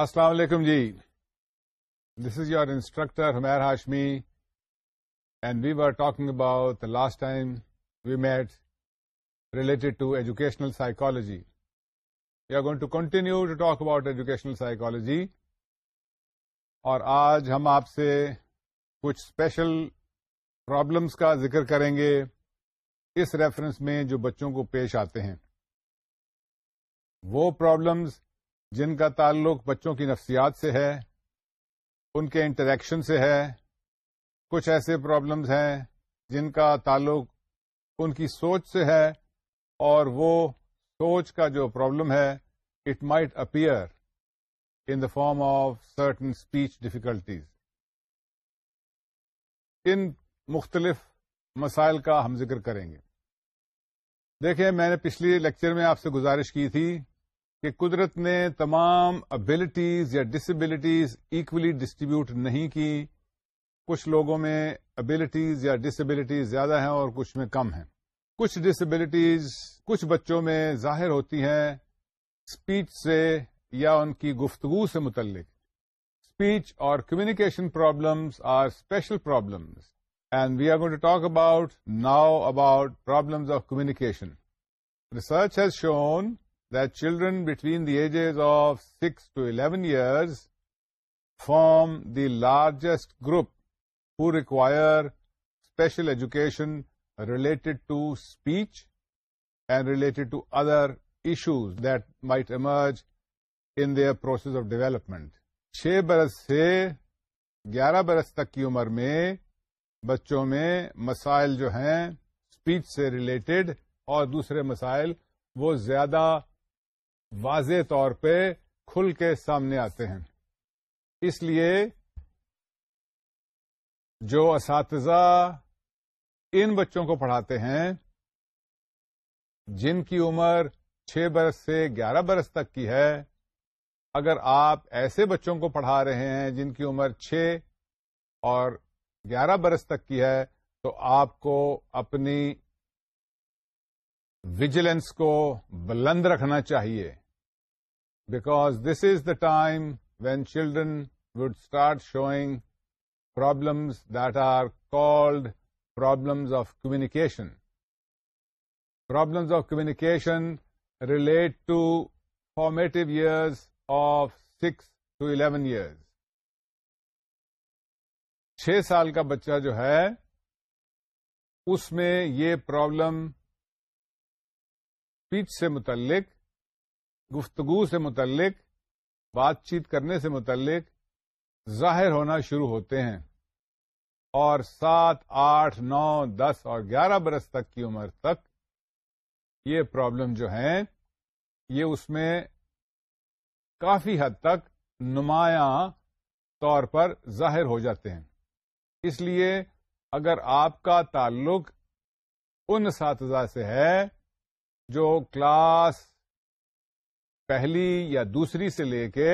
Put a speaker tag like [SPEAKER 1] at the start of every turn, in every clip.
[SPEAKER 1] السلام علیکم جی this is your instructor Humair Hashmi and we are talking about last time we meat related to educational psychology we are going to continue to talk about educational psychology اور آج ہم آپ سے کچھ اسپیشل پرابلمس کا ذکر کریں گے اس ریفرنس میں جو بچوں کو پیش آتے ہیں وہ پرابلمس جن کا تعلق بچوں کی نفسیات سے ہے ان کے انٹریکشن سے ہے کچھ ایسے پرابلمز ہیں جن کا تعلق ان کی سوچ سے ہے اور وہ سوچ کا جو پرابلم ہے it might appear in the form of certain speech difficulties ان مختلف مسائل کا ہم ذکر کریں گے دیکھیں میں نے پچھلی لیکچر میں آپ سے گزارش کی تھی کہ قدرت نے تمام ابلٹیز یا ڈسبلٹیز ایکولی ڈسٹریبیوٹ نہیں کی کچھ لوگوں میں ابلٹیز یا ڈسبلٹیز زیادہ ہیں اور کچھ میں کم ہیں کچھ ڈسبلٹیز کچھ بچوں میں ظاہر ہوتی ہیں اسپیچ سے یا ان کی گفتگو سے متعلق اسپیچ اور communication problems are special problems and we are going to talk about now about problems of communication research has shown that children between the ages of 6 to 11 years form the largest group who require special education related to speech and related to other issues that might emerge in their process of development. 6 برس سے 11 برس تک کی عمر میں بچوں میں مسائل جو ہیں اسپیچ سے ریلیٹڈ اور دوسرے مسائل وہ زیادہ واضح طور پہ کھل کے سامنے آتے ہیں اس لیے جو اساتذہ ان بچوں کو پڑھاتے ہیں جن کی عمر چھ برس سے گیارہ برس تک کی ہے اگر آپ ایسے بچوں کو پڑھا رہے ہیں جن کی عمر چھ اور گیارہ برس تک کی ہے تو آپ کو اپنی وجیلنس کو بلند رکھنا چاہیے because this is the time when children would start showing problems that are called problems of communication problems of communication relate to formative years of six to eleven years چھ سال کا بچہ جو ہے اس میں یہ پرابلم پیچ سے متعلق گفتگو سے متعلق بات چیت کرنے سے متعلق ظاہر ہونا شروع ہوتے ہیں اور سات آٹھ نو دس اور گیارہ برس تک کی عمر تک یہ پرابلم جو ہیں یہ اس میں کافی حد تک نمایاں طور پر ظاہر ہو جاتے ہیں اس لیے اگر آپ کا تعلق ان اساتذہ سے ہے جو کلاس پہلی یا دوسری سے لے کے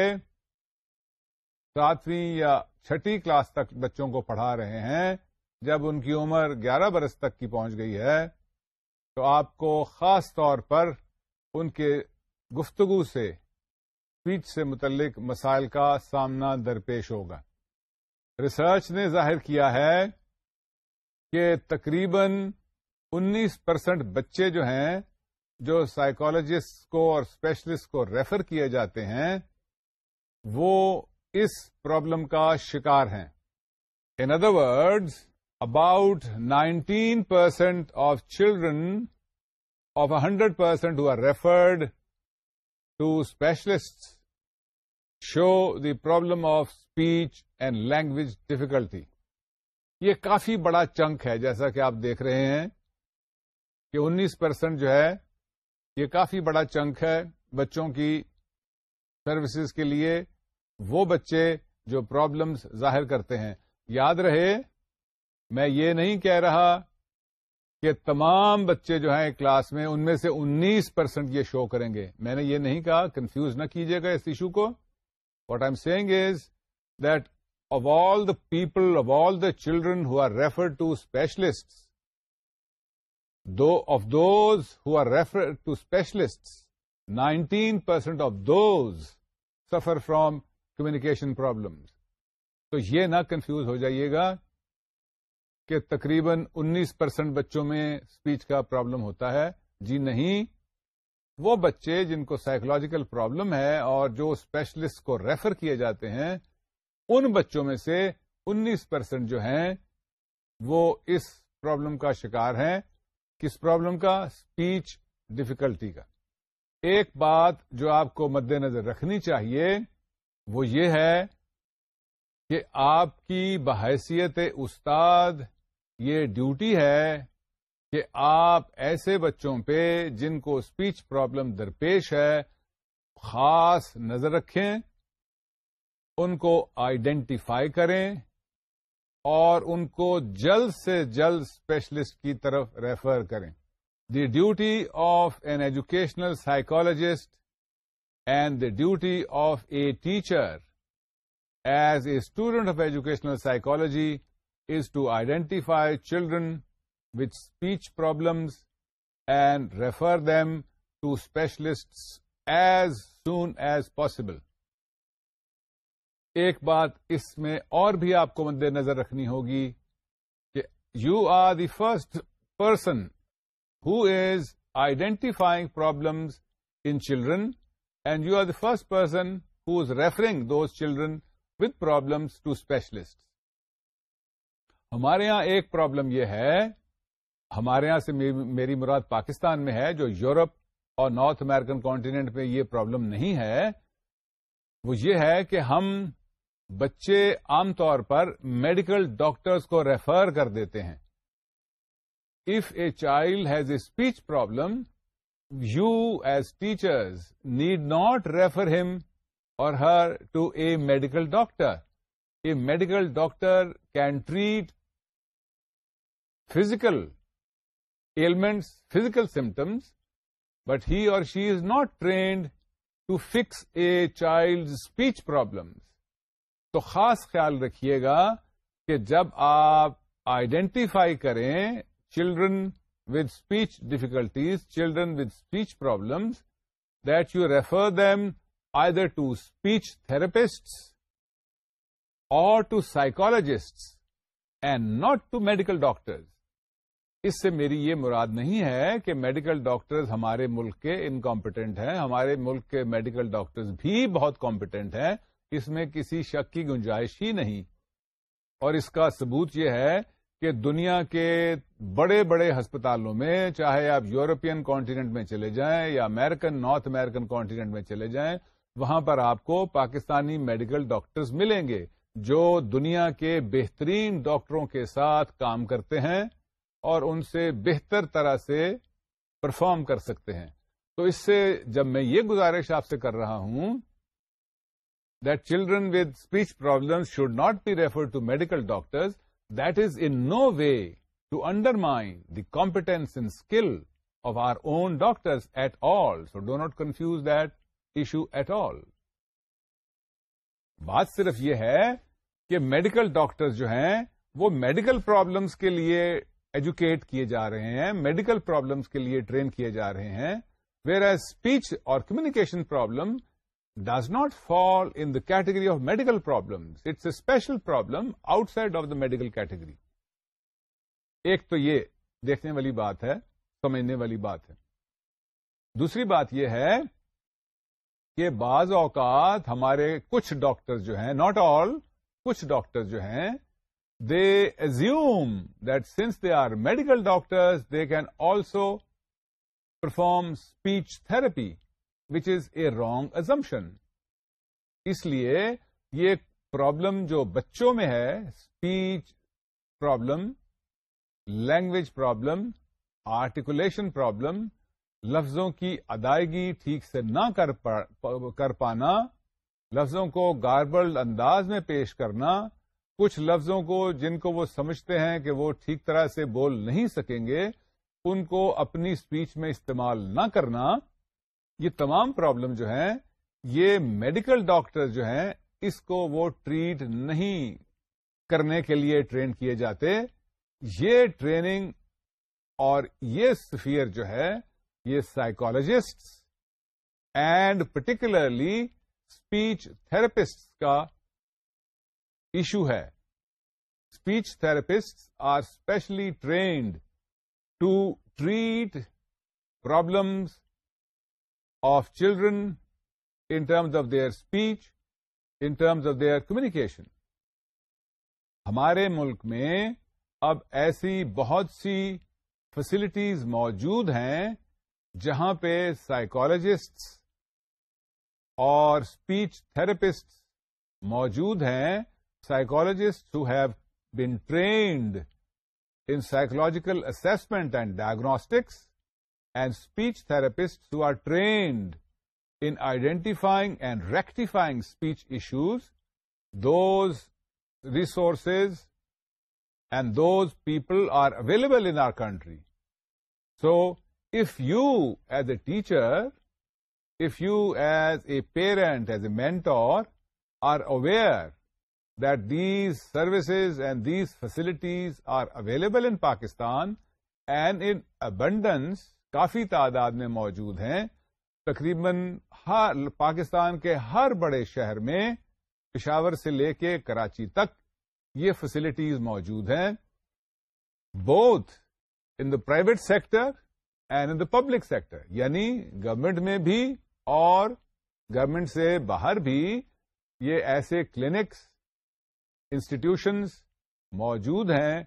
[SPEAKER 1] ساتویں یا چھٹی کلاس تک بچوں کو پڑھا رہے ہیں جب ان کی عمر گیارہ برس تک کی پہنچ گئی ہے تو آپ کو خاص طور پر ان کے گفتگو سے اسپیچ سے متعلق مسائل کا سامنا درپیش ہوگا ریسرچ نے ظاہر کیا ہے کہ تقریباً انیس پرسینٹ بچے جو ہیں جو سائیکالوجسٹ کو اور اسپیشلسٹ کو ریفر کیے جاتے ہیں وہ اس پرابلم کا شکار ہیں in other words about nineteen percent of children of a hundred percent who are referred to specialist show the problem of speech and language difficulty یہ کافی بڑا چنک ہے جیسا کہ آپ دیکھ رہے ہیں کہ انیس پرسینٹ جو ہے یہ کافی بڑا چنک ہے بچوں کی سروسز کے لیے وہ بچے جو پرابلمس ظاہر کرتے ہیں یاد رہے میں یہ نہیں کہہ رہا کہ تمام بچے جو ہیں کلاس میں ان میں سے انیس پرسینٹ یہ شو کریں گے میں نے یہ نہیں کہا کنفیوز نہ کیجیے گا اس ایشو کو what I am seeing is that of all the people of all the children who are refer to specialist do of those are refer to specialist nineteen percent of those suffer from communication problems تو یہ نہ confuse ہو جائیے گا کہ تقریباً انیس percent بچوں میں speech کا پرابلم ہوتا ہے جی نہیں وہ بچے جن کو سائیکولوجیکل پرابلم ہے اور جو اسپیشلسٹ کو ریفر کیے جاتے ہیں ان بچوں میں سے انیس پرسینٹ جو ہیں وہ اس پرابلم کا شکار ہیں کس پرابلم کا اسپیچ ڈفیکلٹی کا ایک بات جو آپ کو مد نظر رکھنی چاہیے وہ یہ ہے کہ آپ کی بحیثیت استاد یہ ڈیوٹی ہے کہ آپ ایسے بچوں پہ جن کو اسپیچ پرابلم درپیش ہے خاص نظر رکھیں ان کو آئیڈینٹیفائی کریں اور ان کو جلد سے جلد اسپیشلسٹ کی طرف ریفر کریں the duty of an educational psychologist and the duty of a teacher as a student of educational psychology is to identify children with speech problems and refer them to specialist as soon as possible ایک بات اس میں اور بھی آپ کو مد نظر رکھنی ہوگی کہ you are the first person who is identifying problems in children and you are the first person who is referring those children with problems to specialist ہمارے یہاں ایک پرابلم یہ ہے ہمارے یہاں سے میری مراد پاکستان میں ہے جو یورپ اور نارتھ امیرکن کانٹیننٹ میں یہ پرابلم نہیں ہے وہ یہ ہے کہ ہم بچے عام طور پر میڈیکل ڈاکٹرز کو ریفر کر دیتے ہیں if a child has a speech problem you as teachers need not refer him or her to a medical doctor a medical doctor can treat physical ailments physical symptoms but he or she is not trained to fix a child speech problems تو خاص خیال رکھیے گا کہ جب آپ identify کریں children with speech difficulties children with speech problems that you refer them either to speech therapist or to psychologist and not to medical doctors اس سے میری یہ مراد نہیں ہے کہ میڈیکل ڈاکٹرز ہمارے ملک کے انکمپٹینٹ ہیں ہمارے ملک کے میڈیکل ڈاکٹرز بھی بہت کمپیٹنٹ ہیں اس میں کسی شک کی گنجائش ہی نہیں اور اس کا ثبوت یہ ہے کہ دنیا کے بڑے بڑے ہسپتالوں میں چاہے آپ یورپین کانٹیننٹ میں چلے جائیں یا امیرکن نارتھ امیرکن کانٹیننٹ میں چلے جائیں وہاں پر آپ کو پاکستانی میڈیکل ڈاکٹرز ملیں گے جو دنیا کے بہترین ڈاکٹروں کے ساتھ کام کرتے ہیں اور ان سے بہتر طرح سے پرفارم کر سکتے ہیں تو اس سے جب میں یہ گزارش آپ سے کر رہا ہوں that children with speech problems should not be referred to medical doctors, that is in no way to undermine the competence and skill of our own doctors at all. So do not confuse that issue at all. بات صرف یہ ہے کہ medical doctor جو ہیں وہ medical problems کے لیے ایجوکیٹ کیے جا رہے ہیں میڈیکل پرابلمس کے لیے ٹرین کیے جا رہے ہیں ویئر ایز اسپیچ اور communication problem does not fall in the category of medical problem it's special problem outside of the medical category ایک تو یہ دیکھنے والی بات ہے سمجھنے والی بات ہے دوسری بات یہ ہے کہ بعض اوقات ہمارے کچھ ڈاکٹر جو ہیں ناٹ آل کچھ ڈاکٹر جو ہیں they assume that since they are medical doctors they can also perform speech therapy which is a wrong assumption اس لیے یہ پرابلم جو بچوں میں ہے speech problem language problem articulation problem لفظوں کی ادائیگی ٹھیک سے نہ کر پا, کر پانا لفظوں کو گاربل انداز میں پیش کرنا کچھ لفظوں کو جن کو وہ سمجھتے ہیں کہ وہ ٹھیک طرح سے بول نہیں سکیں گے ان کو اپنی اسپیچ میں استعمال نہ کرنا یہ تمام پرابلم جو ہیں یہ میڈیکل ڈاکٹر جو ہیں اس کو وہ ٹریٹ نہیں کرنے کے لیے ٹرین کیے جاتے یہ ٹریننگ اور یہ سفیر جو ہے یہ psychologist and particularly speech therapist کا ایشو ہے speech therapist are specially trained to treat problems of children in terms of their speech in terms of their communication ہمارے ملک میں اب ایسی بہت سی فیسلٹیز موجود ہیں جہاں پہ سائیکالوجسٹ اور اسپیچ تھراپسٹ موجود ہیں psychologist who have been trained in psychological assessment and diagnostics and speech therapists who are trained in identifying and rectifying speech issues, those resources and those people are available in our country. So, if you as a teacher, if you as a parent, as a mentor, are aware that these services and these facilities are available in Pakistan and in abundance, کافی تعداد میں موجود ہیں تقریباً ہر پاکستان کے ہر بڑے شہر میں پشاور سے لے کے کراچی تک یہ فیسلٹیز موجود ہیں both in the private sector and in the public sector یعنی گورمنٹ میں بھی اور گورمنٹ سے باہر بھی یہ ایسے کلینکس انسٹیٹیوشنس موجود ہیں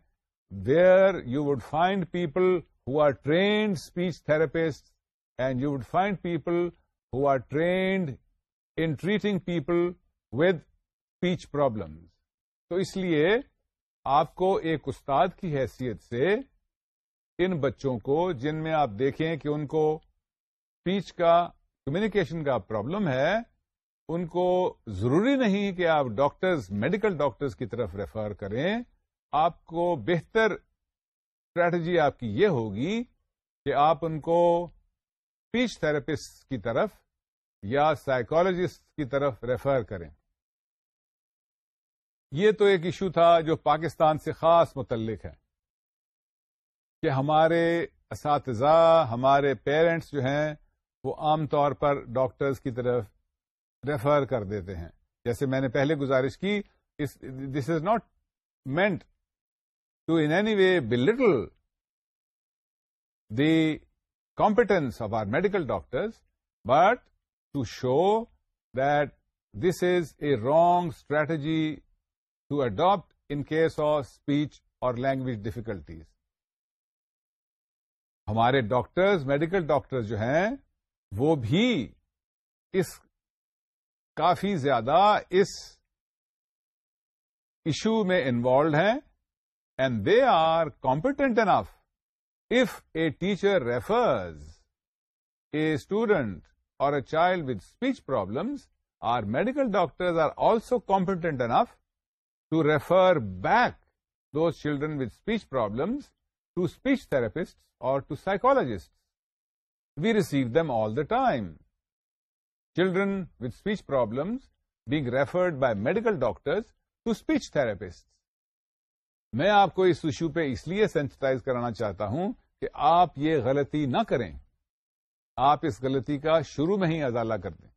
[SPEAKER 1] where you would find people who are trained speech therapists and you would find people who are trained in treating people with speech problems. تو اس لیے آپ کو ایک استاد کی حیثیت سے ان بچوں کو جن میں آپ دیکھیں کہ ان کو اسپیچ کا کمیونیکیشن کا پرابلم ہے ان کو ضروری نہیں کہ آپ ڈاکٹرز میڈیکل ڈاکٹرز کی طرف ریفر کریں آپ کو بہتر اسٹریٹجی آپ کی یہ ہوگی کہ آپ ان کو اسپیچ تھراپسٹ کی طرف یا سائیکولوجسٹ کی طرف ریفر کریں یہ تو ایک ایشو تھا جو پاکستان سے خاص متعلق ہے کہ ہمارے اساتذہ ہمارے پیرنٹس جو ہیں وہ عام طور پر ڈاکٹرز کی طرف ریفر کر دیتے ہیں جیسے میں نے پہلے گزارش کی this is not meant to any way belittle the competence of our medical doctors but to show that this is a wrong strategy to adapt in case of speech اور لینگویج ڈفیکلٹیز ہمارے doctors medical doctor جو ہیں وہ بھی اس کافی زیادہ اس ایشو میں انوالوڈ ہیں and they are competent enough. If a teacher refers a student or a child with speech problems, our medical doctors are also competent enough to refer back those children with speech problems to speech therapists or to psychologists. We receive them all the time. Children with speech problems being referred by medical doctors to speech therapists. میں آپ کو اس issue پہ اس لیے sensitise کرانا چاہتا ہوں کہ آپ یہ غلطی نہ کریں آپ اس غلطی کا شروع میں ہی ازالہ کر دیں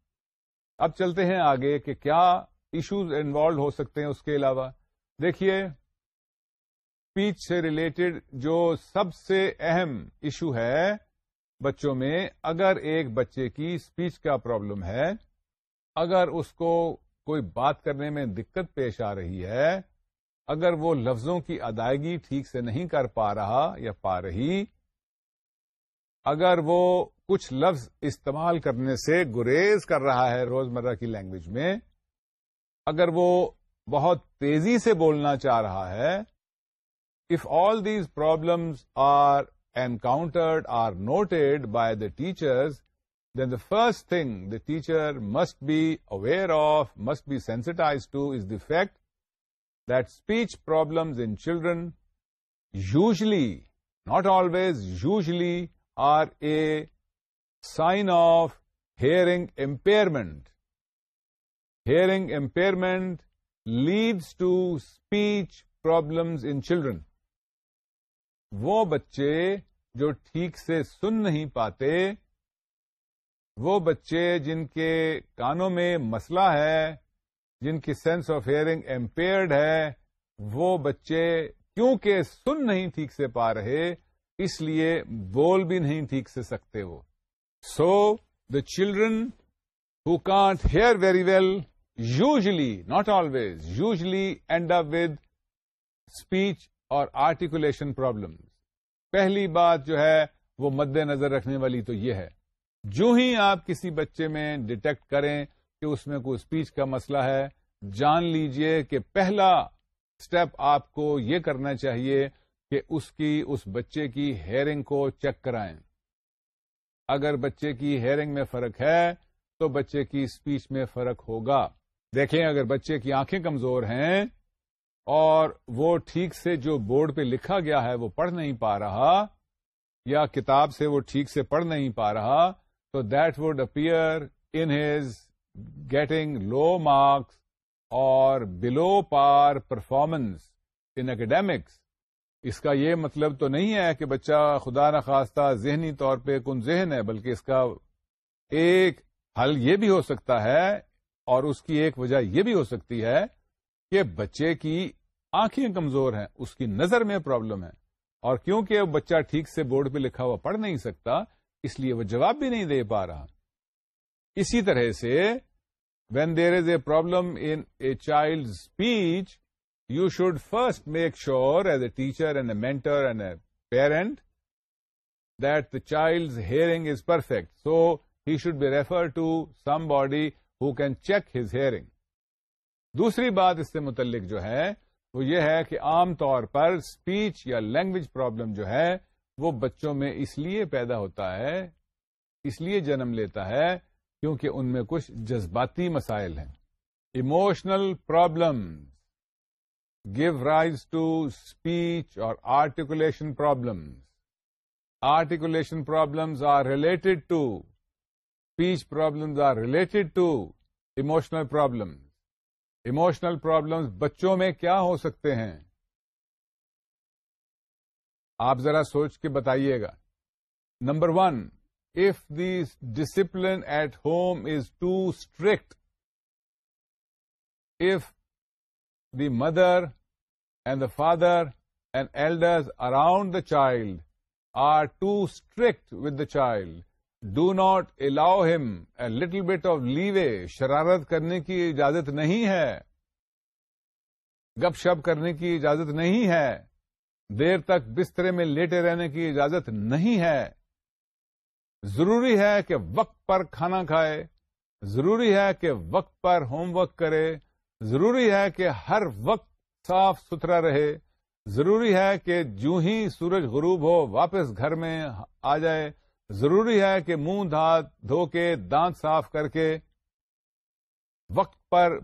[SPEAKER 1] اب چلتے ہیں آگے کہ کیا ایشوز انوالو ہو سکتے ہیں اس کے علاوہ دیکھیے اسپیچ سے ریلیٹڈ جو سب سے اہم ایشو ہے بچوں میں اگر ایک بچے کی اسپیچ کا پرابلم ہے اگر اس کو کوئی بات کرنے میں دقت پیش آ رہی ہے اگر وہ لفظوں کی ادائیگی ٹھیک سے نہیں کر پا رہا یا پا رہی اگر وہ کچھ لفظ استعمال کرنے سے گریز کر رہا ہے روزمرہ کی لینگویج میں اگر وہ بہت تیزی سے بولنا چاہ رہا ہے if all these problems are encountered or noted by the teachers then the first thing the teacher must be aware of must be sensitise to is fact that speech problems in children usually, not always, usually are a sign of hearing impairment. Hearing impairment leads to speech problems in children. وہ بچے جو ٹھیک سے سن نہیں پاتے وہ بچے جن کے کانوں میں مسئلہ ہے جن کی سینس آف ہیئرنگ امپیئرڈ ہے وہ بچے کیونکہ سن نہیں ٹھیک سے پا رہے اس لیے بول بھی نہیں ٹھیک سے سکتے وہ so the children can't hear very well usually not always usually end up with speech اور آرٹیکولیشن پرابلم پہلی بات جو ہے وہ مد نظر رکھنے والی تو یہ ہے جو ہی آپ کسی بچے میں ڈیٹیکٹ کریں کہ اس میں کوئی اسپیچ کا مسئلہ ہے جان لیجئے کہ پہلا اسٹیپ آپ کو یہ کرنا چاہیے کہ اس کی اس بچے کی ہیئرنگ کو چیک کرائیں اگر بچے کی ہیئرنگ میں فرق ہے تو بچے کی اسپیچ میں فرق ہوگا دیکھیں اگر بچے کی آنکھیں کمزور ہیں اور وہ ٹھیک سے جو بورڈ پہ لکھا گیا ہے وہ پڑھ نہیں پا رہا یا کتاب سے وہ ٹھیک سے پڑھ نہیں پا رہا تو that would appear in his getting low marks or below par performance in academics اس کا یہ مطلب تو نہیں ہے کہ بچہ خدا نخواستہ ذہنی طور پہ کن ذہن ہے بلکہ اس کا ایک حل یہ بھی ہو سکتا ہے اور اس کی ایک وجہ یہ بھی ہو سکتی ہے کہ بچے کی آنکھیں کمزور ہیں اس کی نظر میں پرابلم ہے اور کیونکہ بچہ ٹھیک سے بورڈ پہ لکھا ہوا پڑھ نہیں سکتا اس لیے وہ جواب بھی نہیں دے پا رہا اسی طرح سے when there is a problem in a child speech you should first make sure as a teacher and a mentor and a parent that the child's hearing is perfect so he should be refer to somebody who can check his hearing دوسری بات اس سے متعلق جو ہے وہ یہ ہے کہ عام طور پر اسپیچ یا لینگویج پرابلم جو ہے وہ بچوں میں اس لیے پیدا ہوتا ہے اس لیے جنم لیتا ہے کیونکہ ان میں کچھ جذباتی مسائل ہیں emotional problems give rise to speech اور articulation problem articulation problems are related to speech problems are related to emotional problems emotional problems بچوں میں کیا ہو سکتے ہیں آپ ذرا سوچ کے بتائیے گا number one if the discipline at home is too strict, if the mother and the father and elders around the child are too strict with the child, do not allow him a little bit of leeway, شرارت کرنے کی اجازت نہیں ہے, گپ شپ کرنے کی اجازت نہیں ہے, دیر تک بسترے میں لیٹے رہنے کی اجازت نہیں ہے, ضروری ہے کہ وقت پر کھانا کھائے ضروری ہے کہ وقت پر ہوم ورک کرے ضروری ہے کہ ہر وقت صاف ستھرا رہے ضروری ہے کہ جو ہی سورج غروب ہو واپس گھر میں آ جائے ضروری ہے کہ منہ دھات دھو کے دانت صاف کر کے وقت پر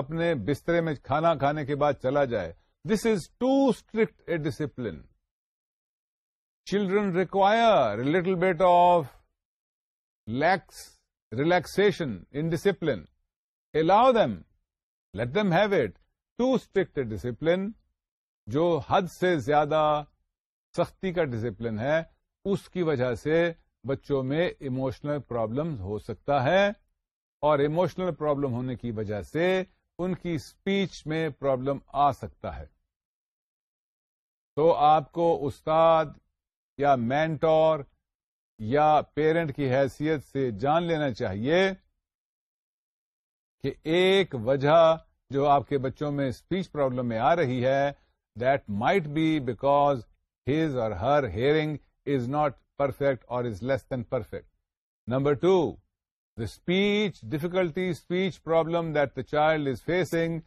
[SPEAKER 1] اپنے بسترے میں کھانا کھانے کے بعد چلا جائے this is too strict a discipline children require little lax of lax relaxation in discipline allow them let it have it strict discipline جو حد سے زیادہ سختی کا ڈسپلن ہے اس کی وجہ سے بچوں میں ایموشنل پرابلم ہو سکتا ہے اور ایموشنل پرابلم ہونے کی وجہ سے ان کی اسپیچ میں پرابلم آ سکتا ہے تو آپ کو استاد یا مینٹور یا پیرنٹ کی حیثیت سے جان لینا چاہیے کہ ایک وجہ جو آپ کے بچوں میں اسپیچ پرابلم میں آ رہی ہے that might be because his or her hearing is not perfect or is less than perfect number two the speech difficulty speech problem that the child is facing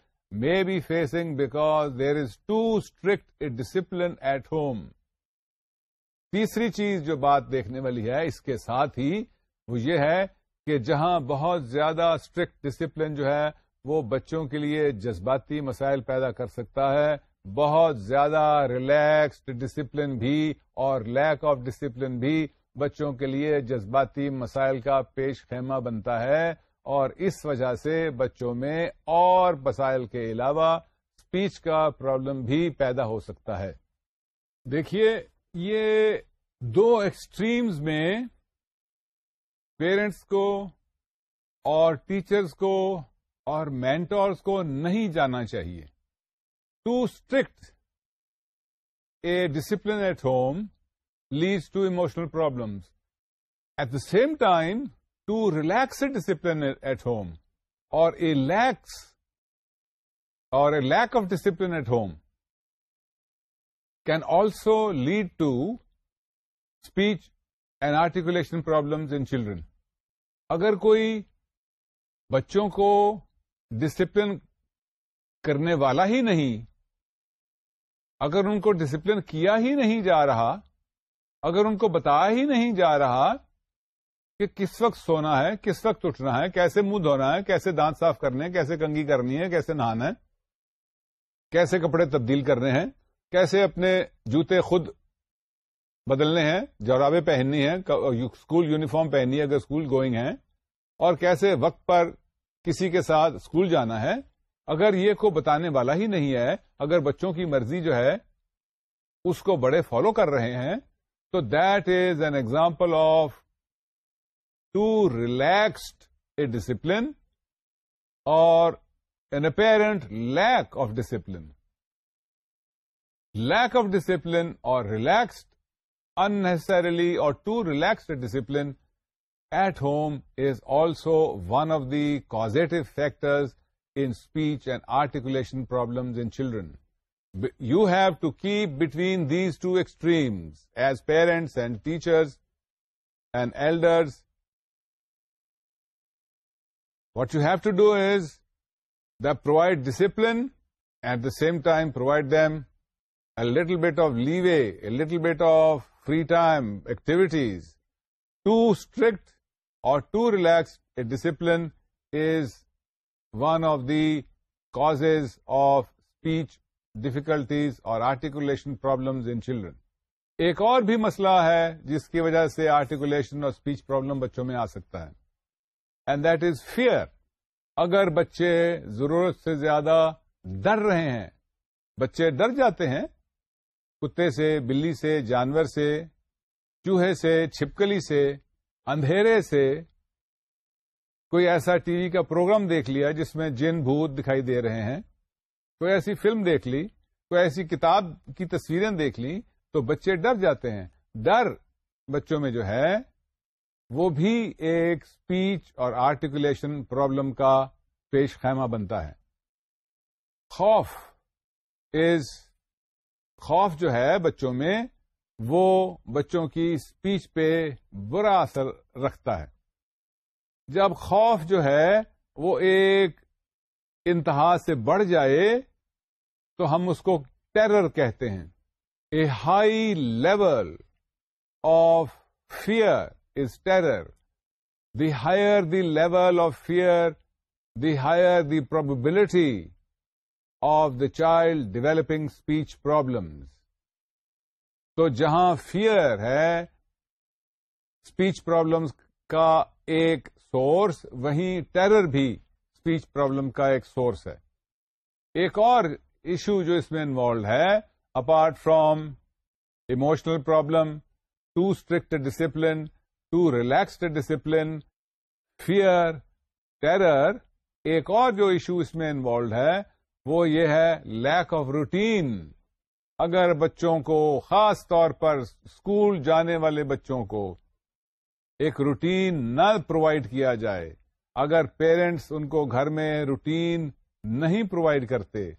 [SPEAKER 1] may be facing because there is too strict a discipline at home تیسری چیز جو بات دیکھنے والی ہے اس کے ساتھ ہی وہ یہ ہے کہ جہاں بہت زیادہ اسٹرکٹ ڈسپلن جو ہے وہ بچوں کے لیے جذباتی مسائل پیدا کر سکتا ہے بہت زیادہ ریلیکسڈ ڈسپلن بھی اور لیک آف ڈسپلن بھی بچوں کے لیے جذباتی مسائل کا پیش خیمہ بنتا ہے اور اس وجہ سے بچوں میں اور مسائل کے علاوہ اسپیچ کا پرابلم بھی پیدا ہو سکتا ہے دیکھیے یہ دو ایکسٹریمز میں پیرنٹس کو اور ٹیچرز کو اور مینٹورس کو نہیں جانا چاہیے too strict a discipline at home leads to emotional problems at the same time too relax discipline at home or a lax or a lack of discipline at home can also lead to speech and articulation problem in children اگر کوئی بچوں کو discipline کرنے والا ہی نہیں اگر ان کو discipline کیا ہی نہیں جا رہا اگر ان کو بتایا ہی نہیں جا رہا کہ کس وقت سونا ہے کس وقت اٹھنا ہے کیسے منہ دھونا ہے کیسے دانت صاف کرنے ہیں کیسے کنگھی کرنی ہے کیسے نہانا ہے کیسے کپڑے تبدیل کرنے ہیں کیسے اپنے جوتے خود بدلنے ہیں جورابے پہننی ہیں اسکول یونیفارم پہننی ہے اگر اسکول گوئنگ ہیں اور کیسے وقت پر کسی کے ساتھ اسکول جانا ہے اگر یہ کو بتانے والا ہی نہیں ہے اگر بچوں کی مرضی جو ہے اس کو بڑے فالو کر رہے ہیں تو that is an example of too relaxed a discipline or an apparent lack of discipline lack of discipline or relaxed, unnecessarily or too relaxed discipline at home is also one of the causative factors in speech and articulation problems in children. You have to keep between these two extremes as parents and teachers and elders. What you have to do is that provide discipline, at the same time provide them a little bit of leeway a little bit of free time activities to strict اور to relax a discipline is one of the cause of speech difficulties اور articulation problems in children ایک اور بھی مسئلہ ہے جس کی وجہ سے آرٹیکولیشن اور اسپیچ پرابلم بچوں میں آ سکتا ہے اینڈ دیٹ از فیئر اگر بچے ضرورت سے زیادہ ڈر رہے ہیں بچے ڈر جاتے ہیں کتے سے بلی سے جانور سے چوہے سے چھپکلی سے اندھیرے سے کوئی ایسا ٹی وی کا پروگرام دیکھ لیا جس میں جن بھوت دکھائی دے رہے ہیں کوئی ایسی فلم دیکھ لی کوئی ایسی کتاب کی تصویریں دیکھ لی تو بچے ڈر جاتے ہیں ڈر بچوں میں جو ہے وہ بھی ایک اسپیچ اور آرٹیکولیشن پرابلم کا پیش خیمہ بنتا ہے خوف از خوف جو ہے بچوں میں وہ بچوں کی اسپیچ پہ برا اثر رکھتا ہے جب خوف جو ہے وہ ایک انتہا سے بڑھ جائے تو ہم اس کو ٹیرر کہتے ہیں a high level of fear is terror the higher the level of fear the higher the probability of the child developing speech problem تو جہاں فیئر ہے اسپیچ پروبلم کا ایک سورس وہیں ٹیرر بھی اسپیچ پرابلم کا ایک سورس ہے ایک اور ایشو جو اس میں انوالوڈ ہے apart from emotional problem too strict discipline too relaxed discipline fear terror ایک اور جو ایشو اس میں انوالوڈ ہے وہ یہ ہے لیک آف روٹین اگر بچوں کو خاص طور پر اسکول جانے والے بچوں کو ایک روٹین نہ پرووائڈ کیا جائے اگر پیرنٹس ان کو گھر میں روٹین نہیں پرووائڈ کرتے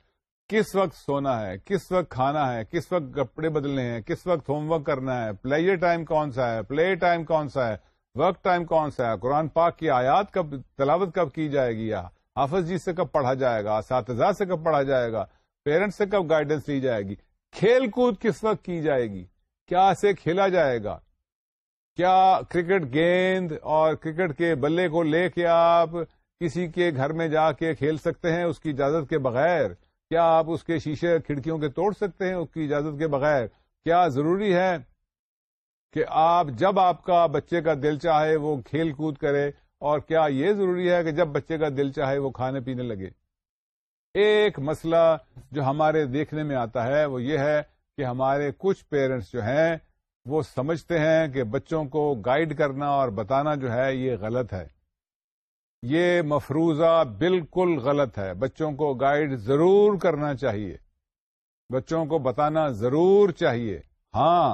[SPEAKER 1] کس وقت سونا ہے کس وقت کھانا ہے کس وقت کپڑے بدلنے ہیں کس وقت ہوم ورک کرنا ہے پلے ٹائم کون سا ہے پلے ٹائم کون سا ہے ورک ٹائم کون سا ہے قرآن پاک کی آیات کب تلاوت کب کی جائے گی یا حافظ جی سے کب پڑھا جائے گا اساتذہ سے کب پڑھا جائے گا پیرنٹس سے کب گائیڈنس لی جائے گی کھیل کود کس وقت کی جائے گی کیا اسے کھیلا جائے گا کیا کرکٹ گیند اور کرکٹ کے بلے کو لے کے آپ کسی کے گھر میں جا کے کھیل سکتے ہیں اس کی اجازت کے بغیر کیا آپ اس کے شیشے کھڑکیوں کے توڑ سکتے ہیں اس کی اجازت کے بغیر کیا ضروری ہے کہ آپ جب آپ کا بچے کا دل چاہے وہ کھیل کود کرے اور کیا یہ ضروری ہے کہ جب بچے کا دل چاہے وہ کھانے پینے لگے ایک مسئلہ جو ہمارے دیکھنے میں آتا ہے وہ یہ ہے کہ ہمارے کچھ پیرنٹس جو ہیں وہ سمجھتے ہیں کہ بچوں کو گائیڈ کرنا اور بتانا جو ہے یہ غلط ہے یہ مفروضہ بالکل غلط ہے بچوں کو گائیڈ ضرور کرنا چاہیے بچوں کو بتانا ضرور چاہیے ہاں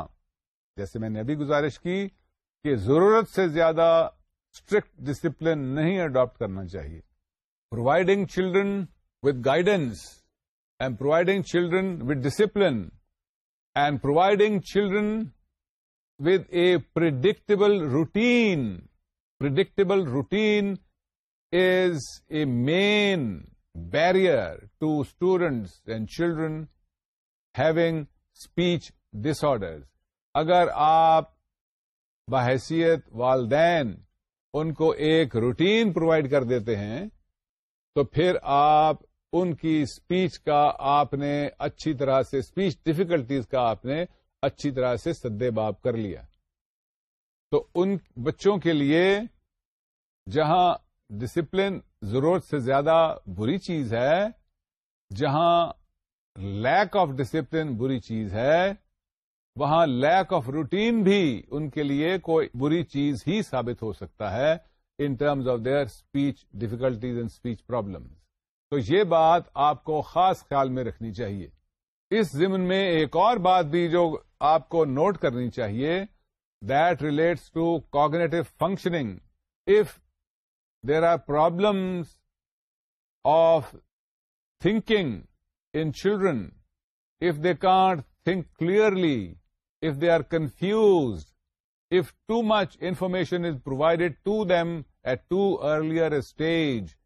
[SPEAKER 1] جیسے میں نے ابھی گزارش کی کہ ضرورت سے زیادہ اسٹرکٹ ڈسپلن نہیں اڈاپٹ کرنا چاہیے providing children with guidance and providing children with discipline and providing children with a predictable routine predictable routine is a main barrier to students and children having speech dis اگر آپ بحیثیت والدین ان کو ایک routine provide کر دیتے ہیں تو پھر آپ ان کی اسپیچ کا آپ نے اچھی طرح سے اسپیچ ڈفیکلٹیز کا آپ نے اچھی طرح سے سدے باب کر لیا تو ان بچوں کے لیے جہاں ڈسپلن ضرورت سے زیادہ بری چیز ہے جہاں لیک آف ڈسپلن بری چیز ہے وہاں لیک آف روٹین بھی ان کے لیے کوئی بری چیز ہی ثابت ہو سکتا ہے in terms of their speech difficulties and speech problem تو یہ بات آپ کو خاص خیال میں رکھنی چاہیے اس ضمن میں ایک اور بات بھی جو آپ کو نوٹ کرنی چاہیے that relates to cognitive functioning if there are problems of thinking in children if they can't think clearly if they are confused, if too much information is provided to them at too earlier a stage,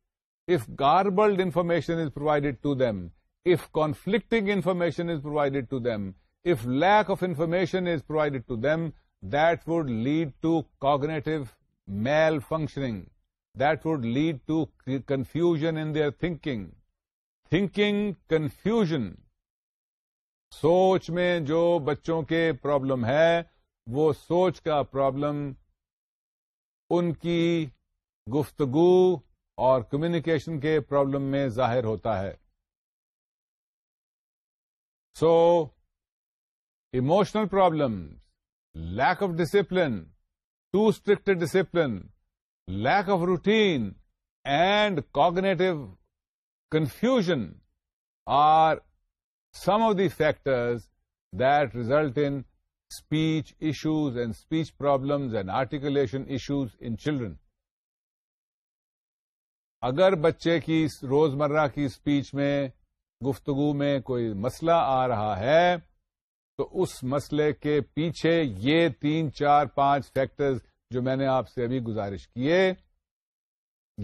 [SPEAKER 1] if garbled information is provided to them, if conflicting information is provided to them, if lack of information is provided to them, that would lead to cognitive malfunctioning. That would lead to confusion in their thinking. Thinking confusion سوچ میں جو بچوں کے problem ہے وہ سوچ کا problem ان کی گفتگو اور کمیونیکیشن کے پرابلم میں ظاہر ہوتا ہے so emotional problem lack of discipline to strict discipline lack of routine and cognitive confusion are some of the factors that result in speech issues and speech problems and articulation issues in children اگر بچے کی روز مرہ کی speech میں گفتگو میں کوئی مسئلہ آ رہا ہے تو اس مسئلے کے پیچھے یہ تین چار پانچ فیکٹرز جو میں نے آپ سے ابھی گزارش کیے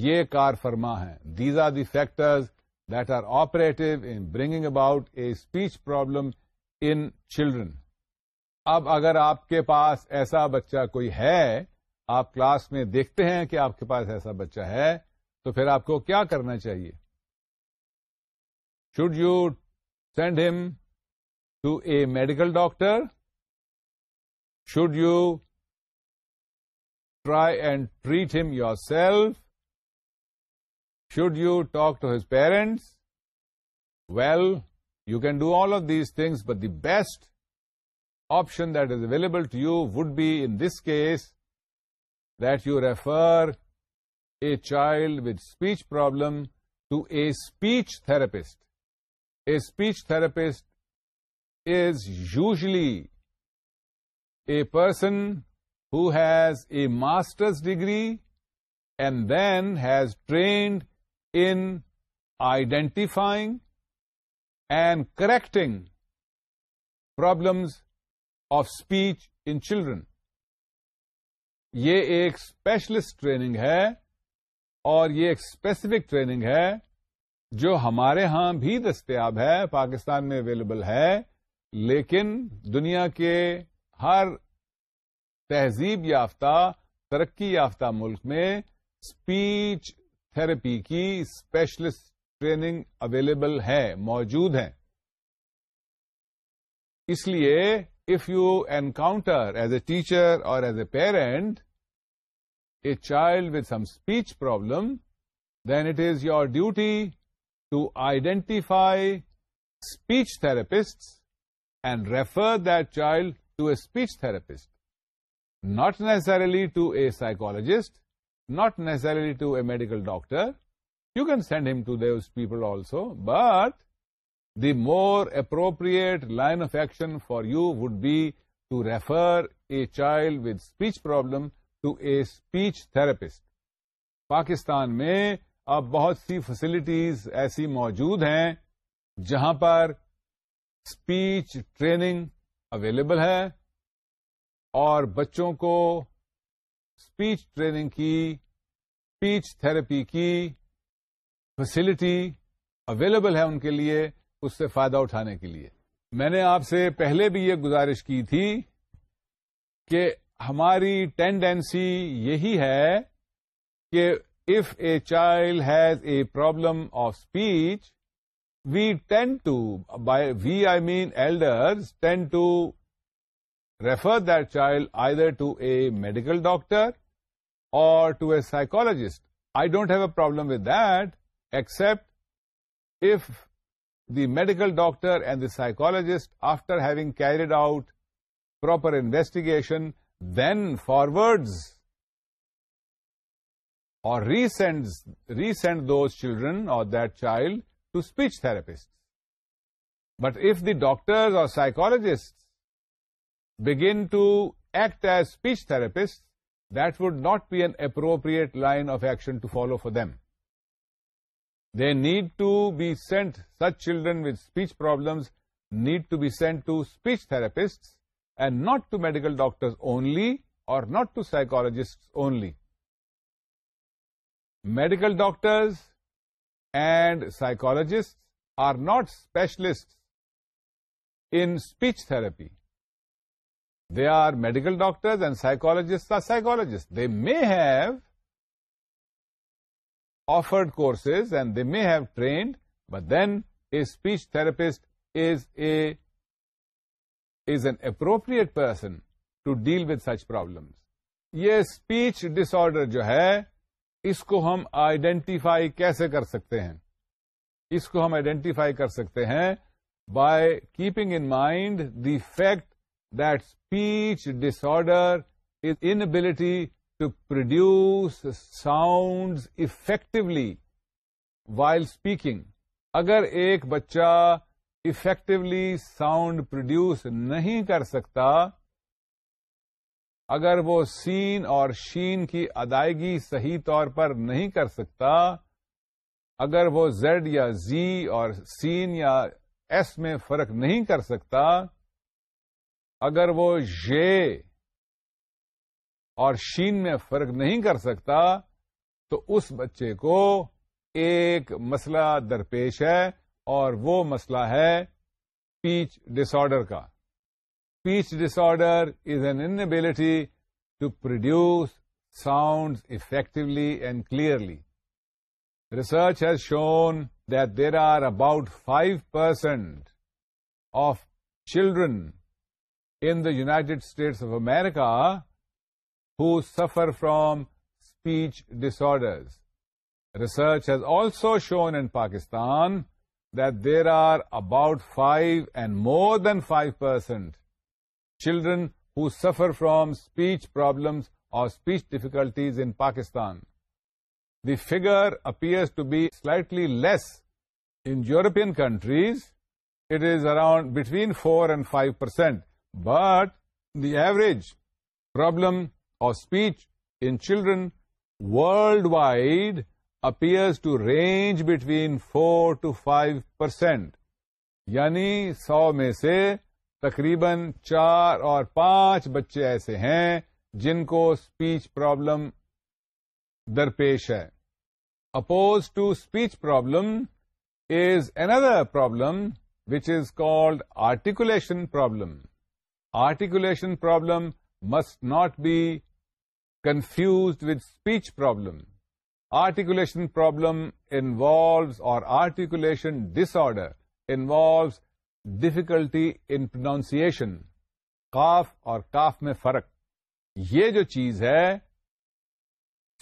[SPEAKER 1] یہ کار فرما ہے are the factors that are operative in bringing about a speech problem in children اب اگر آپ کے پاس ایسا بچہ کوئی ہے آپ کلاس میں دیکھتے ہیں کہ آپ کے پاس ایسا بچہ ہے تو پھر آپ کو کیا کرنا چاہیے should you send him to a medical doctor should you try and treat him yourself Should you talk to his parents? Well, you can do all of these things, but the best option that is available to you would be, in this case, that you refer a child with speech problem to a speech therapist. A speech therapist is usually a person who has a master's degree and then has trained in identifying and correcting problems of speech in children یہ ایک specialist training ہے اور یہ ایک specific training ہے جو ہمارے ہاں بھی دستیاب ہے پاکستان میں اویلیبل ہے لیکن دنیا کے ہر تہذیب یافتہ ترقی یافتہ ملک میں اسپیچ تھراپی کی اسپیشلسٹ ٹریننگ اویلیبل ہے موجود ہیں اس لیے if you encounter as a teacher or as a parent a child with some speech problem then it is your duty to identify speech therapist and refer that child to a speech therapist not necessarily to a psychologist not necessarily to a medical doctor you can send him to those people also but the more appropriate line of action for you would be to refer a child with speech problem to a speech therapist Pakistan میں اب بہت سی facilities ایسی موجود ہیں جہاں پر speech training available ہے اور بچوں کو اسپیچ ٹریننگ کی اسپیچ تھراپی کی فیسلٹی اویلیبل ہے ان کے لیے اس سے فائدہ اٹھانے کے لیے میں نے آپ سے پہلے بھی یہ گزارش کی تھی کہ ہماری ٹینڈینسی یہی ہے کہ if a child has a problem of speech, we tend to, by we I mean elders, tend to refer that child either to a medical doctor or to a psychologist. I don't have a problem with that, except if the medical doctor and the psychologist, after having carried out proper investigation, then forwards or resend those children or that child to speech therapists. But if the doctors or psychologists begin to act as speech therapists, that would not be an appropriate line of action to follow for them. They need to be sent, such children with speech problems need to be sent to speech therapists and not to medical doctors only, or not to psychologists only. Medical doctors and psychologists are not specialists in speech therapy. They are medical doctors and psychologists psychologist they may have offered courses and they may have trained but then a speech therapist is a as an appropriate person to deal with such problem یہ speech disorder جو ہے اس کو ہم identify کیسے کر سکتے ہیں اس کو ہم آئیڈینٹیفائی کر سکتے ہیں by keeping in mind the fact that speech dis is is inability to produce effectively effectively speaking. Speaking اگر ایک بچہ افیکٹولی ساؤنڈ پروڈیوس نہیں کر سکتا اگر وہ سین اور شین کی ادائیگی صحیح طور پر نہیں کر سکتا اگر وہ زیڈ یا زی اور سین یا ایس میں فرق نہیں کر سکتا اگر وہ یہ اور شین میں فرق نہیں کر سکتا تو اس بچے کو ایک مسئلہ درپیش ہے اور وہ مسئلہ ہے پیچ ڈس آڈر کا speech disorder is an inability to produce sound effectively and clearly research has shown that there are about five percent of children in the United States of America who suffer from speech disorders. Research has also shown in Pakistan that there are about 5% and more than 5% children who suffer from speech problems or speech difficulties in Pakistan. The figure appears to be slightly less in European countries. It is around between 4% and 5%. But the average problem of speech in children worldwide wide appears range range between four to five percent یعنی سو میں سے تقریباً چار اور پانچ بچے ایسے ہیں جن کو اسپیچ پرابلم درپیش ہے oppose to speech problem is another problem which is called articulation problem articulation problem must not be confused with speech problem articulation problem involves اور articulation disorder involves difficulty in pronunciation کاف اور کاف میں فرق یہ جو چیز ہے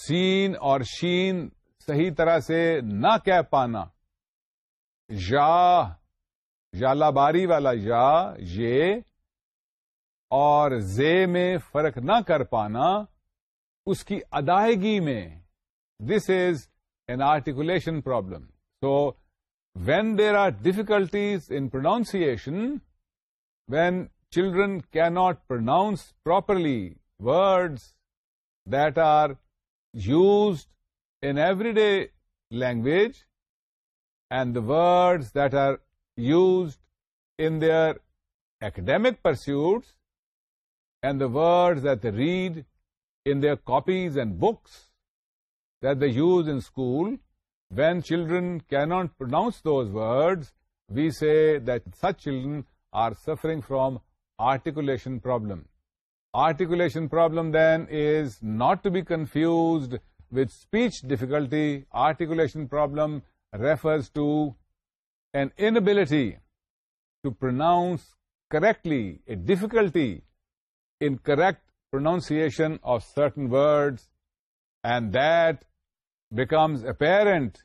[SPEAKER 1] سین اور شین صحیح طرح سے نہ کہہ پانا یا لاباری والا یا یہ اور زے میں فرق نہ کر پانا اس کی ادائیگی میں this is an articulation problem so when there are difficulties in pronunciation when children can not pronounce properly words that are used in every day language and the words that are used in their academic pursuits and the words that they read in their copies and books that they use in school, when children cannot pronounce those words, we say that such children are suffering from articulation problem. Articulation problem then is not to be confused with speech difficulty. Articulation problem refers to an inability to pronounce correctly, a difficulty in correct pronunciation of certain words and that becomes a parent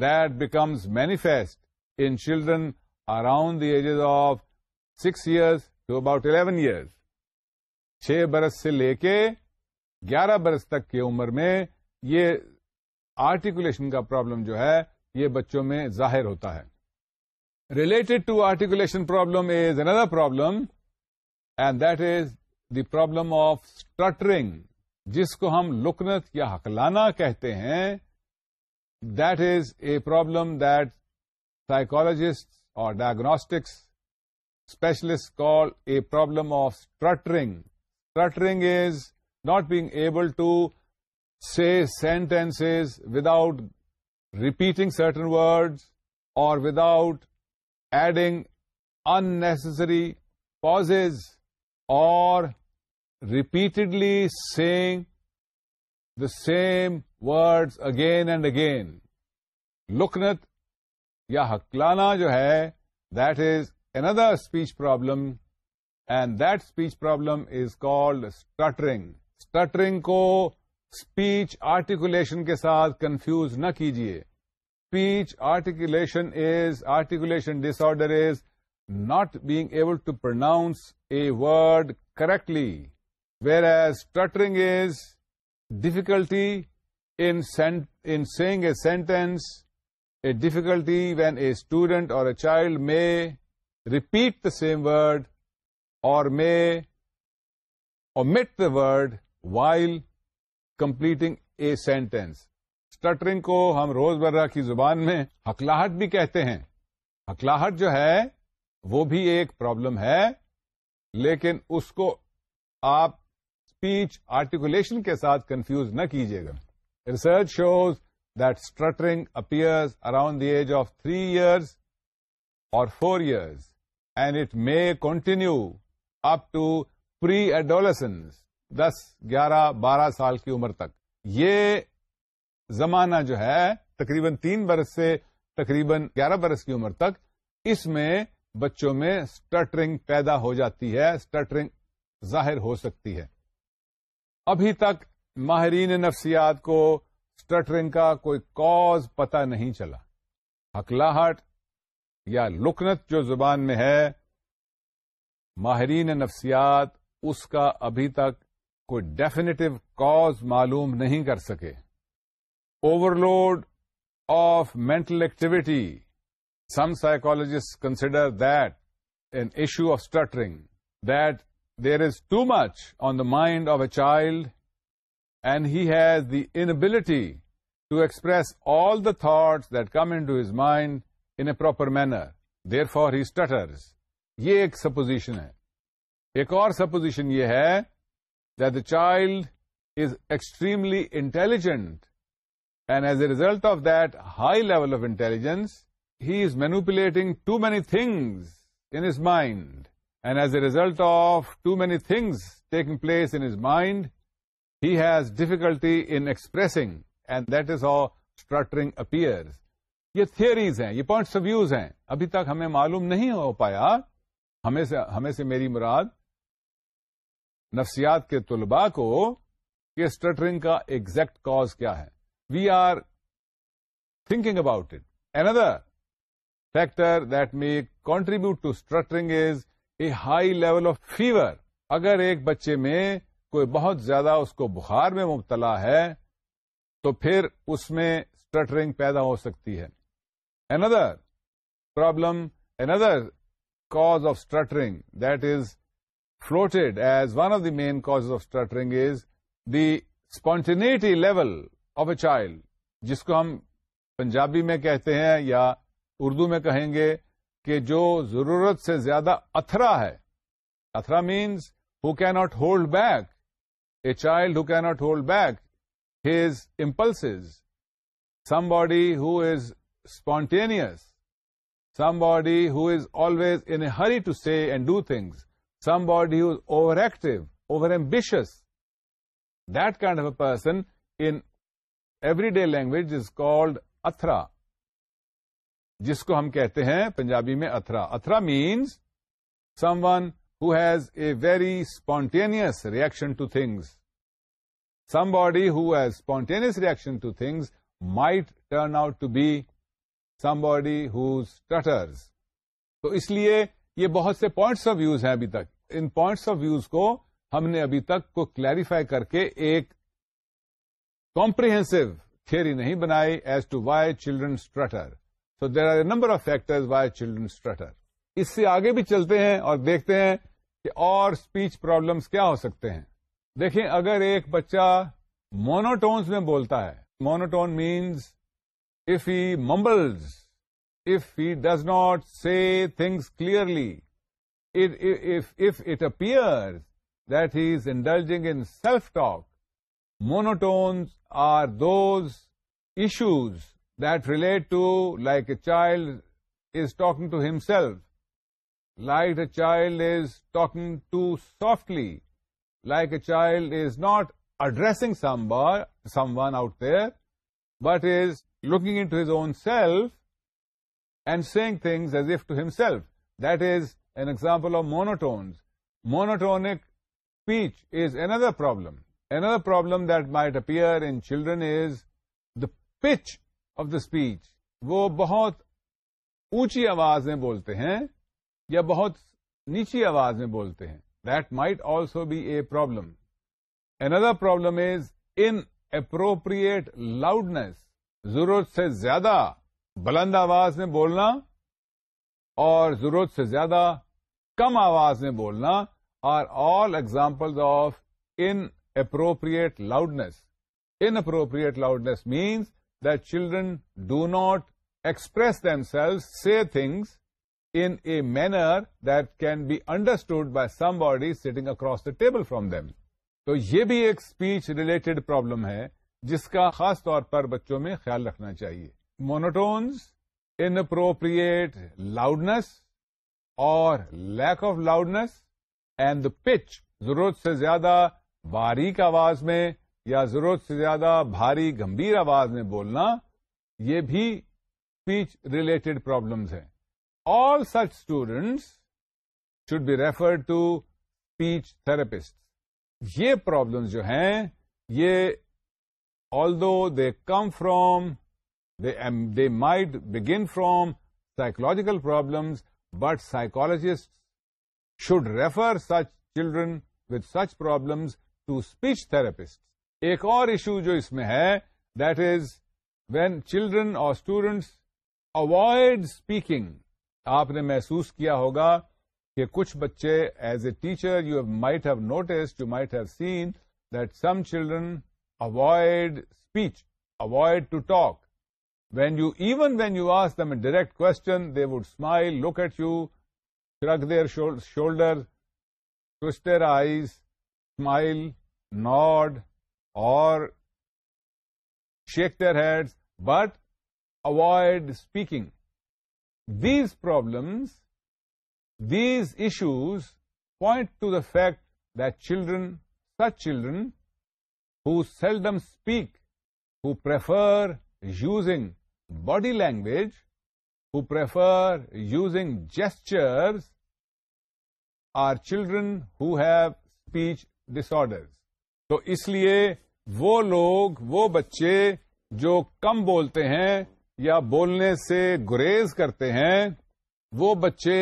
[SPEAKER 1] that becomes manifest in children around the ages of six years to about eleven years چھ برس سے لے کے گیارہ برس تک کی عمر میں یہ آرٹیکولیشن کا پرابلم جو ہے یہ بچوں میں ظاہر ہوتا ہے related to articulation problem is another problem and that is the problem of stuttering جس کو ہم لکنت یا ہکلانا کہتے ہیں that is a problem that psychologist or diagnostics specialist call a problem of stuttering stuttering is not being able to say sentence without repeating certain words or without adding unnecessary pauses repeatedly saying the same words again and again لکنت یا ہکلانا جو ہے that is N other speech problem and that speech problem is called stuttering stuttering کو speech articulation کے ساتھ confuse نہ کیجیے speech articulation is articulation disorder is not being able to pronounce a word correctly stuttering is is in, in saying a sentence a difficulty when a student or a child may repeat the same word or may omit the word while completing a sentence stuttering کو ہم روز مرہ کی زبان میں ہکلاہٹ بھی کہتے ہیں ہکلاہٹ جو ہے وہ بھی ایک پرابلم ہے لیکن اس کو آپ اسپیچ آرٹیکولیشن کے ساتھ کنفیوز نہ کیجیے گا research shows that stuttering appears around the age of three years or four years and it may continue up to pre adolescence دس گیارہ بارہ سال کی عمر تک یہ زمانہ جو ہے تقریباً تین برس سے تقریباً گیارہ برس کی عمر تک اس میں بچوں میں اسٹٹرنگ پیدا ہو جاتی ہے اسٹٹرنگ ظاہر ہو سکتی ہے ابھی تک ماہرین نفسیات کو اسٹٹرنگ کا کوئی کوز پتہ نہیں چلا ہکلا ہٹ یا لکنت جو زبان میں ہے ماہرین نفسیات اس کا ابھی تک کوئی ڈیفینیٹو کاز معلوم نہیں کر سکے overload of mental activity some psychologist consider the issue of stuttering there is too much on the mind of a child and he has the inability to express all the thought that come in to his mind in a proper way therefore he stutters یہ ایک supposition ہے ایک اور supposition یہ ہے the child is extremely intelligent and as a result of that high level of intelligence he is manipulating too many things in his mind and as a result of too many things taking place in his mind he has difficulty in expressing and that is O stuttering appears یہ تیئرز ہیں یہ points of views ہیں ابھی تک ہمیں معلوم نہیں ہو پایا ہمیں سے ہمیں سے میری مراد نفسیات کے طلباء کو کہ اسٹرٹرنگ کا ایگزیکٹ کاز کیا ہے we are thinking about it and factor that make contribute to stuttering is a high level of fever اگر ایک بچے میں کوئی بہت زیادہ اس کو بخار میں مبتلا ہے تو پھر اس میں اسٹرٹرنگ پیدا ہو سکتی ہے another problem another cause of stuttering that is floated as one of the main cause of stuttering is the spontaneity level of a child جس کو ہم پنجابی میں کہتے ہیں یا اردو میں کہیں گے کہ جو ضرورت سے زیادہ اتھرا ہے اتھرا means not hold back a child who کی not hold back his impulse somebody who is spontaneous somebody who is always in a hurry to see and do things somebody who is over active over ایمبیش that kind of a person in every day language is called اتھرا جس کو ہم کہتے ہیں پنجابی میں اتھرا اتھرا means someone who has a very spontaneous reaction to things somebody who has spontaneous reaction to things might turn out to be somebody whose ٹرٹرز تو اس لیے یہ بہت سے پوائنٹس آف ویوز ہیں ابھی تک ان پوائنٹس آف ویوز کو ہم نے ابھی تک کو کلیریفائی کر کے ایک کمپریہنسو تھری نہیں بنائی as to why childrens stutter so there are a number of factors why children stutter اس سے آگے بھی چلتے ہیں اور دیکھتے ہیں کہ اور اسپیچ پرابلمس کیا ہو سکتے ہیں دیکھیں اگر ایک بچہ مونوٹونس میں بولتا ہے monotone means if he mumbles if he does not C things clearly if it appears that is indulging in self talk monotonous are those issues that relate to, like a child is talking to himself, like a child is talking too softly, like a child is not addressing someone out there, but is looking into his own self and saying things as if to himself. That is an example of monotones. Monotonic speech is another problem. Another problem that might appear in children is the pitch of the speech وہ بہت اونچی آواز میں بولتے ہیں یا بہت نیچی آواز میں بولتے ہیں that might also be a problem other problem is appropriate loudness ضرورت سے زیادہ بلند آواز میں بولنا اور ضرورت سے زیادہ کم آواز میں بولنا are all example of inappropriate loudness inappropriate loudness means that children do not express themselves, say things in a manner that can be understood by somebody sitting across the table from them. تو یہ بھی ایک speech related problem ہے جس کا خاص طور پر بچوں میں خیال رکھنا چاہیے مونوٹونز انپروپریٹ لاؤڈنس اور lack of loudness and the pitch ضرورت سے زیادہ باریک آواز میں یا ضرورت سے زیادہ بھاری گمبھیر آواز میں بولنا یہ بھی اسپیچ ریلیٹڈ پرابلمس ہیں all such students should be refer to speech therapist یہ پرابلمس جو ہیں یہ although they come from they might begin from psychological problems but psychologist should refer such children with such to speech therapist ایک اور issue جو اس میں ہے دیٹ از وین چلڈرن اور اسٹوڈنٹس اوائڈ اسپیکنگ آپ نے محسوس کیا ہوگا کہ کچھ بچے as a teacher you might have notice you might have seen that some children avoid speech avoid to talk when you even when you ask them a direct question they would smile look at you shrug their shoulder toss their eyes smile nod or shake their heads, but avoid speaking. These problems, these issues point to the fact that children, such children who seldom speak, who prefer using body language, who prefer using gestures, are children who have speech disorders. تو اس لیے وہ لوگ وہ بچے جو کم بولتے ہیں یا بولنے سے گریز کرتے ہیں وہ بچے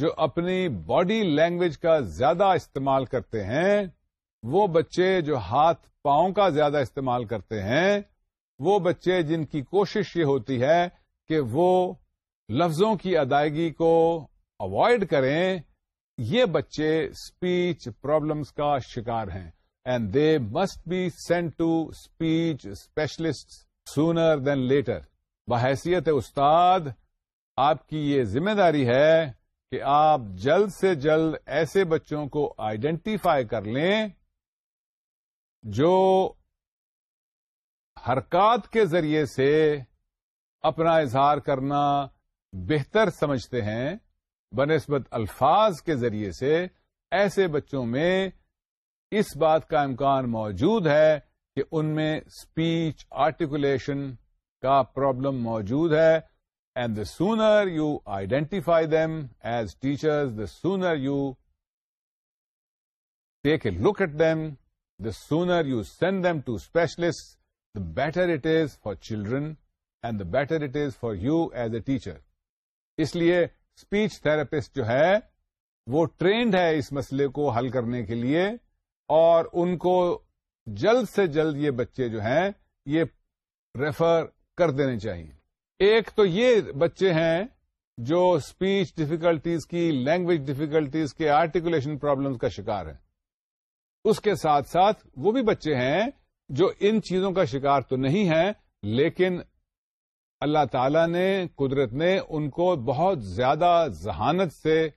[SPEAKER 1] جو اپنی باڈی لینگویج کا زیادہ استعمال کرتے ہیں وہ بچے جو ہاتھ پاؤں کا زیادہ استعمال کرتے ہیں وہ بچے جن کی کوشش یہ ہوتی ہے کہ وہ لفظوں کی ادائیگی کو اوائڈ کریں یہ بچے اسپیچ پرابلمس کا شکار ہیں and they must be sent to speech specialist sooner then later بحیثیت استاد آپ کی یہ ذمہ داری ہے کہ آپ جلد سے جلد ایسے بچوں کو آئیڈینٹیفائی کر لیں جو حرکات کے ذریعے سے اپنا اظہار کرنا بہتر سمجھتے ہیں بنسبت الفاظ کے ذریعے سے ایسے بچوں میں اس بات کا امکان موجود ہے کہ ان میں اسپیچ آرٹیکولیشن کا پرابلم موجود ہے and the sooner you identify them as teacher the sooner you take a look at them the sooner you send them to specialist the better it is for children and the better it is for you as a teacher اس لیے speech therapist جو ہے وہ trend ہے اس مسئلے کو حل کرنے کے لیے اور ان کو جلد سے جلد یہ بچے جو ہیں یہ ریفر کر دینے چاہیے ایک تو یہ بچے ہیں جو اسپیچ ڈفیکلٹیز کی لینگویج ڈفیکلٹیز کے آرٹیکولیشن پرابلم کا شکار ہے اس کے ساتھ ساتھ وہ بھی بچے ہیں جو ان چیزوں کا شکار تو نہیں ہیں لیکن اللہ تعالی نے قدرت نے ان کو بہت زیادہ ذہانت سے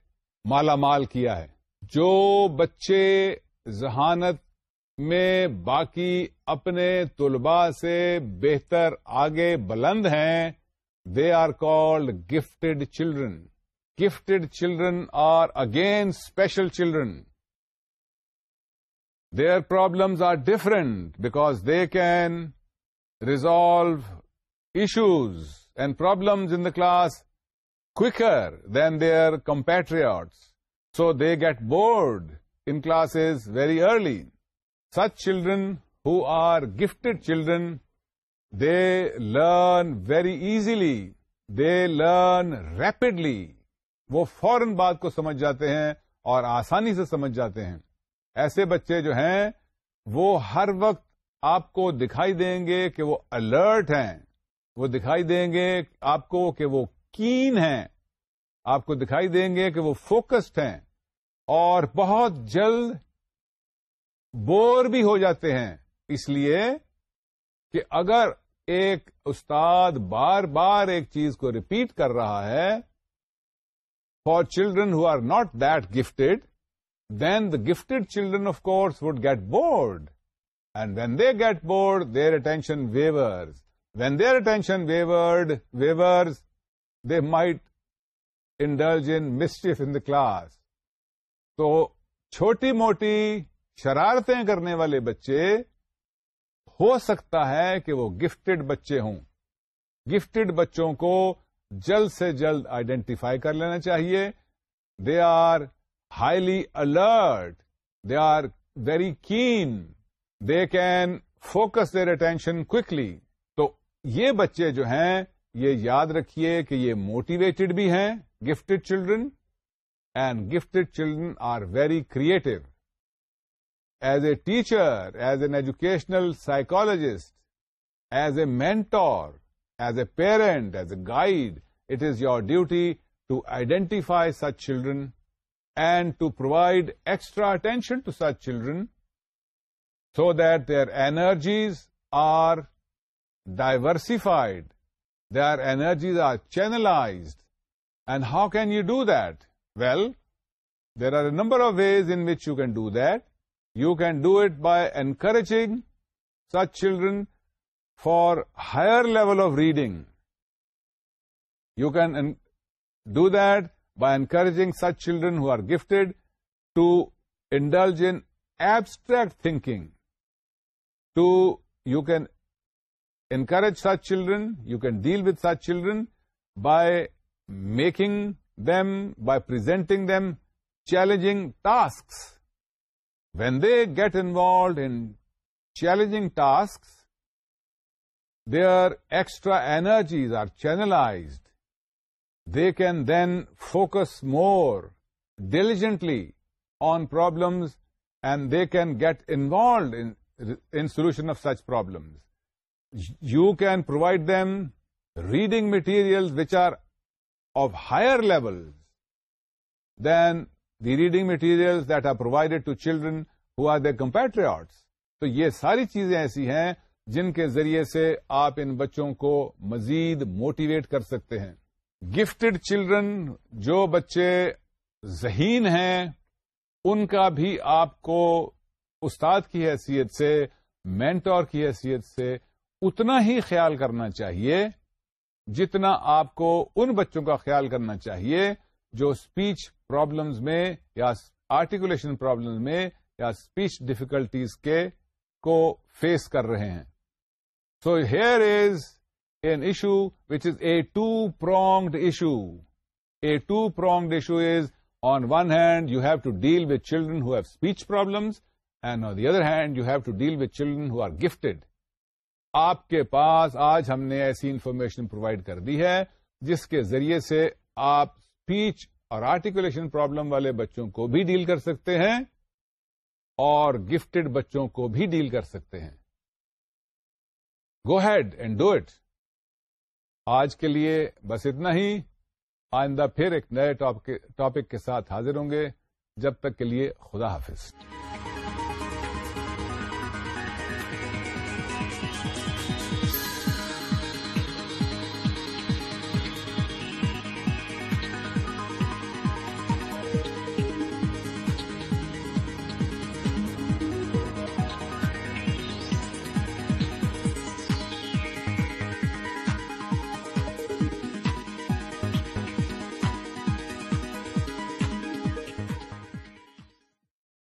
[SPEAKER 1] مالا مال کیا ہے جو بچے ذہانت میں باقی اپنے طلباء سے بہتر آگے بلند ہیں they are called gifted children gifted children are again special children their problems are different because they can resolve issues and problems in the class quicker than their compatriots so they get bored in very very early such who are gifted children they learn very easily they learn rapidly وہ فورن بات کو سمجھ جاتے ہیں اور آسانی سے سمجھ جاتے ہیں ایسے بچے جو ہیں وہ ہر وقت آپ کو دکھائی دیں گے کہ وہ الرٹ ہیں وہ دکھائی دیں گے آپ کو کہ وہ کین ہیں آپ کو دکھائی دیں گے کہ وہ فوکسڈ ہیں اور بہت جلد بور بھی ہو جاتے ہیں اس لیے کہ اگر ایک استاد بار بار ایک چیز کو ریپیٹ کر رہا ہے for children who are not that gifted then the gifted children of course would get bored and when they get bored their attention wavers when their attention wavered wavers they might indulge in mischief in the class تو چھوٹی موٹی شرارتیں کرنے والے بچے ہو سکتا ہے کہ وہ گفٹڈ بچے ہوں گفٹڈ بچوں کو جلد سے جلد آئیڈینٹیفائی کر لینا چاہیے they are highly alert they are very can they can focus their attention کلی تو یہ بچے جو ہیں یہ یاد رکھیے کہ یہ موٹیویٹڈ بھی ہیں gifted children and gifted children are very creative. As a teacher, as an educational psychologist, as a mentor, as a parent, as a guide, it is your duty to identify such children and to provide extra attention to such children so that their energies are diversified, their energies are channelized. And how can you do that? Well, there are a number of ways in which you can do that. You can do it by encouraging such children for higher level of reading. You can do that by encouraging such children who are gifted to indulge in abstract thinking. You can encourage such children, you can deal with such children by making them by presenting them challenging tasks. When they get involved in challenging tasks, their extra energies are channelized. They can then focus more diligently on problems, and they can get involved in solution of such problems. You can provide them reading materials which are of higher level the reading material that are provided to children who are are their compatriots. تو یہ ساری چیزیں ایسی ہیں جن کے ذریعے سے آپ ان بچوں کو مزید موٹیویٹ کر سکتے ہیں گفٹڈ چلڈرن جو بچے ذہین ہیں ان کا بھی آپ کو استاد کی حیثیت سے مینٹور کی حیثیت سے اتنا ہی خیال کرنا چاہیے جتنا آپ کو ان بچوں کا خیال کرنا چاہیے جو اسپیچ پرابلمز میں یا آرٹیکولیشن پرابلمز میں یا اسپیچ ڈفیکلٹیز کے کو فیس کر رہے ہیں so here is an issue which is a two pronged issue a two pronged issue is on one hand you have to deal with children who have speech problems and on the other hand you have to deal with children who are gifted آپ کے پاس آج ہم نے ایسی information provide کر دی ہے جس کے ذریعے سے آپ اسپیچ اور آرٹیکولیشن پرابلم والے بچوں کو بھی ڈیل کر سکتے ہیں اور گفٹڈ بچوں کو بھی ڈیل کر سکتے ہیں go ahead and do it آج کے لیے بس اتنا ہی آئندہ پھر ایک نئے ٹاپک کے ساتھ حاضر ہوں گے جب تک کے لیے خدا حافظ